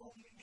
only